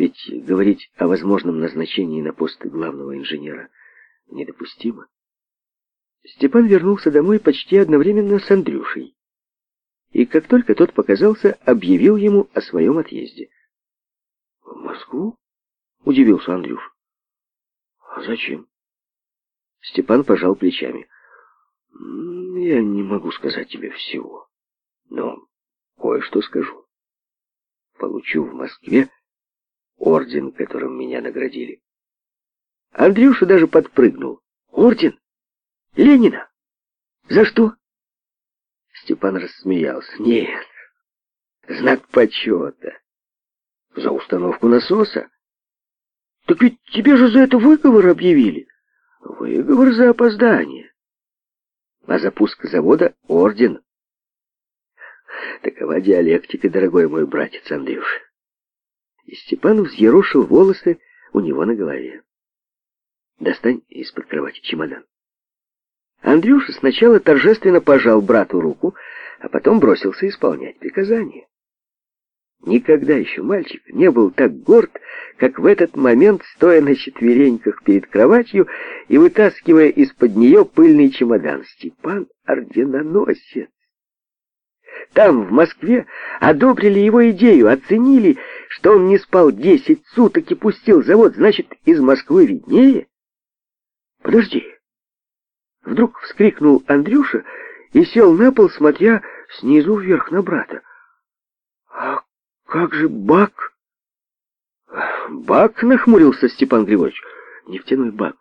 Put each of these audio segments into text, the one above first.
Ведь говорить о возможном назначении на пост главного инженера недопустимо. Степан вернулся домой почти одновременно с Андрюшей. И как только тот показался, объявил ему о своем отъезде. «В Москву?» — удивился Андрюш. «А зачем?» Степан пожал плечами. «Я не могу сказать тебе всего, но кое-что скажу. Получу в Москве орден, которым меня наградили. Андрюша даже подпрыгнул. Орден? Ленина? За что? Степан рассмеялся. Нет, знак почета. За установку насоса. Так ведь тебе же за это выговор объявили. Выговор за опоздание. А запуск завода — орден. Такова диалектика, дорогой мой братец Андрюша и Степан взъерошил волосы у него на голове. «Достань из-под кровати чемодан». Андрюша сначала торжественно пожал брату руку, а потом бросился исполнять приказание. Никогда еще мальчик не был так горд, как в этот момент, стоя на четвереньках перед кроватью и вытаскивая из-под нее пыльный чемодан. Степан — орденоносец. Там, в Москве, одобрили его идею, оценили что он не спал десять суток и пустил завод, значит, из Москвы виднее? Подожди. Вдруг вскрикнул Андрюша и сел на пол, смотря снизу вверх на брата. А как же бак? Бак, нахмурился Степан Григорьевич. Нефтяной бак,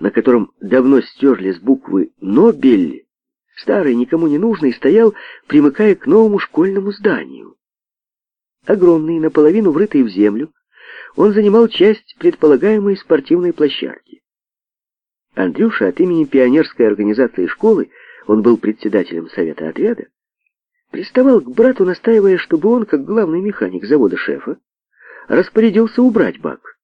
на котором давно стерли с буквы «Нобель», старый, никому не нужный, стоял, примыкая к новому школьному зданию. Огромный, наполовину врытый в землю, он занимал часть предполагаемой спортивной площадки. Андрюша от имени пионерской организации школы, он был председателем совета отряда, приставал к брату, настаивая, чтобы он, как главный механик завода шефа, распорядился убрать бак.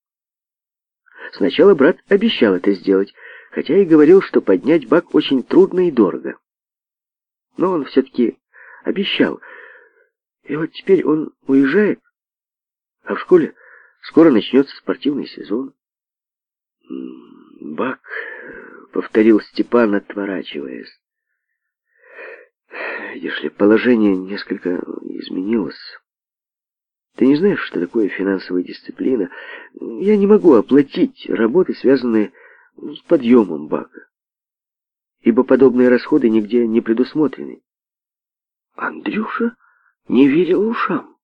Сначала брат обещал это сделать, хотя и говорил, что поднять бак очень трудно и дорого. Но он все-таки обещал, и вот теперь он уезжает, а в школе скоро начнется спортивный сезон. Бак, повторил Степан, отворачиваясь. Видишь ли, положение несколько изменилось. Ты не знаешь, что такое финансовая дисциплина. Я не могу оплатить работы, связанные с подъемом бака, ибо подобные расходы нигде не предусмотрены. Андрюша? не верила ушам.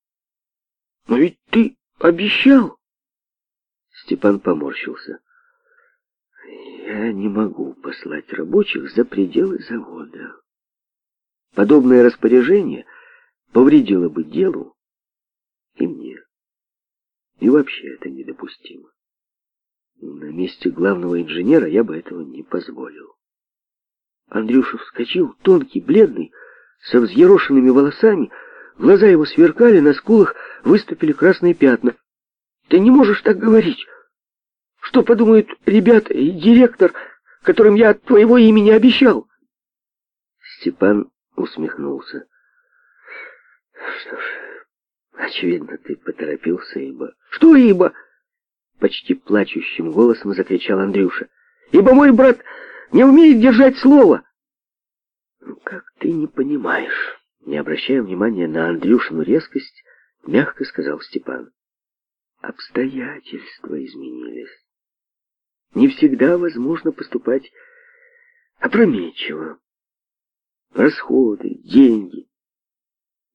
Но ведь ты обещал. Степан поморщился. Я не могу послать рабочих за пределы завода. Подобное распоряжение повредило бы делу и мне. И вообще это недопустимо. На месте главного инженера я бы этого не позволил. Андрюша вскочил, тонкий, бледный, со взъерошенными волосами, Глаза его сверкали, на скулах выступили красные пятна. «Ты не можешь так говорить! Что подумают ребята и директор, которым я от твоего имени обещал?» Степан усмехнулся. «Что ж, очевидно, ты поторопился, ибо...» «Что ибо?» Почти плачущим голосом закричал Андрюша. «Ибо мой брат не умеет держать слово!» «Ну как ты не понимаешь?» Не обращая внимания на Андрюшину резкость, мягко сказал Степан. Обстоятельства изменились. Не всегда возможно поступать опрометчиво. Расходы, деньги.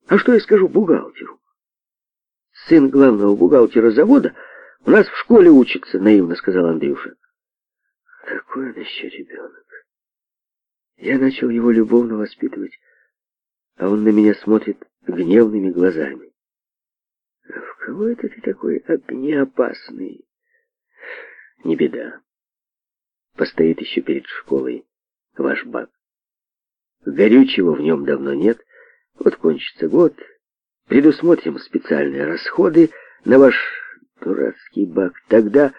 А что я скажу бухгалтеру? Сын главного бухгалтера завода у нас в школе учится, наивно сказал Андрюша. Какой он еще ребенок? Я начал его любовно воспитывать а он на меня смотрит гневными глазами. А «В кого это ты такой огнеопасный?» «Не беда. Постоит еще перед школой ваш бак. Горючего в нем давно нет. Вот кончится год. Предусмотрим специальные расходы на ваш дурацкий бак. Тогда...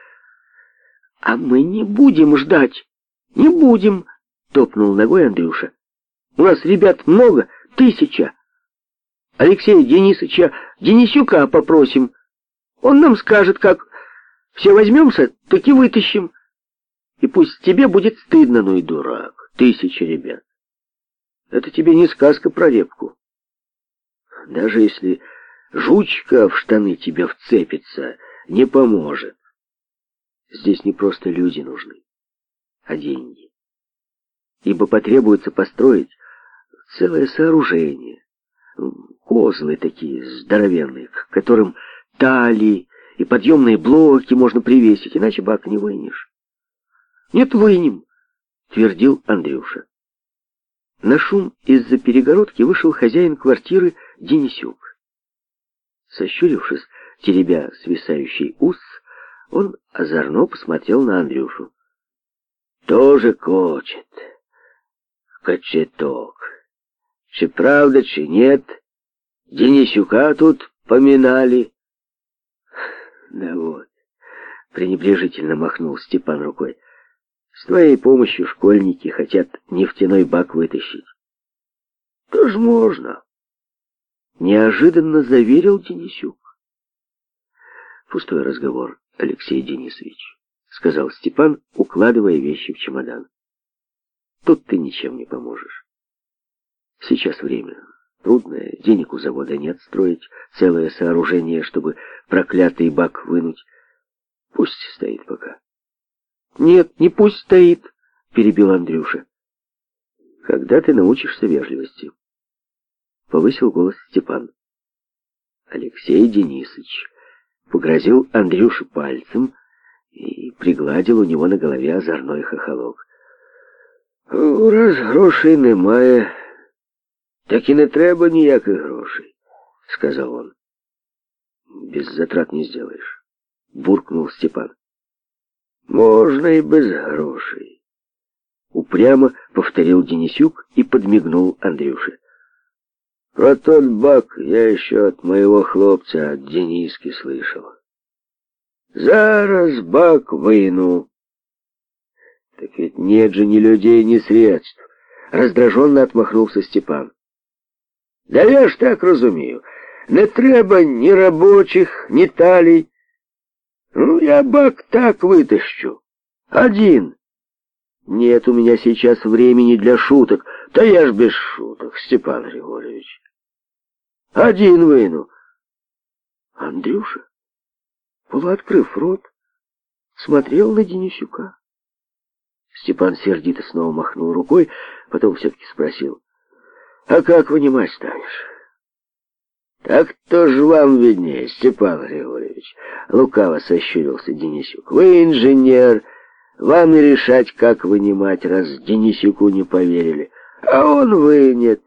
А мы не будем ждать. Не будем, топнул ногой Андрюша. У нас ребят много, тысяча. Алексея Денисовича Денисюка попросим. Он нам скажет, как все возьмемся, так и вытащим. И пусть тебе будет стыдно, ну и дурак, тысяча ребят. Это тебе не сказка про репку. Даже если жучка в штаны тебе вцепится, не поможет. Здесь не просто люди нужны, а деньги. Ибо потребуется построить целое сооружение. Козлы такие здоровенные, к которым талии и подъемные блоки можно привесить, иначе бак не вынешь. «Нет, вынем», — твердил Андрюша. На шум из-за перегородки вышел хозяин квартиры Денисюк. Сощурившись, теребя свисающий ус, он озорно посмотрел на Андрюшу. «Тоже кочет, кочеток». Чи правда, чи нет, Денисюка тут поминали. Да вот, пренебрежительно махнул Степан рукой. С твоей помощью школьники хотят нефтяной бак вытащить. Тоже можно. Неожиданно заверил Денисюк. Пустой разговор, Алексей Денисович, сказал Степан, укладывая вещи в чемодан. Тут ты ничем не поможешь. Сейчас время трудное, денег у завода нет строить целое сооружение, чтобы проклятый бак вынуть. Пусть стоит пока. Нет, не пусть стоит, перебил Андрюша. Когда ты научишься вежливости? Повысил голос Степан. Алексей Денисович погрозил Андрюше пальцем и пригладил у него на голове озорной хохолок. «Раз грошей немає, так і не треба ніяких грошей, сказав он. Без затрат не сделаешь, буркнул Степан. Можно и без грошей. Упрямо повторил Денисюк и подмигнул Андрюше. Про тот бак я еще от моего хлопца, от Дениски, слышал. Зараз бак выну. Так ведь нет же ни людей, ни средств. Раздраженно отмахнулся Степан. Да я ж так розумію. Не треба ні робочих, ні талій. Ну, я бак так вытащу. Один. Нет у меня сейчас времени для шуток. Да я ж без шуток, Степан Григорьевич. Один выну. Андрюша, полуоткрыв рот, смотрел на Денисюка. Степан сердито снова махнул рукой, потом все-таки спросил. А как вынимать станешь? Так то ж вам виднее, Степан Григорьевич. Лукаво сощурился Денисюк. Вы инженер, вам и решать, как вынимать, раз Денисюку не поверили. А он вынет.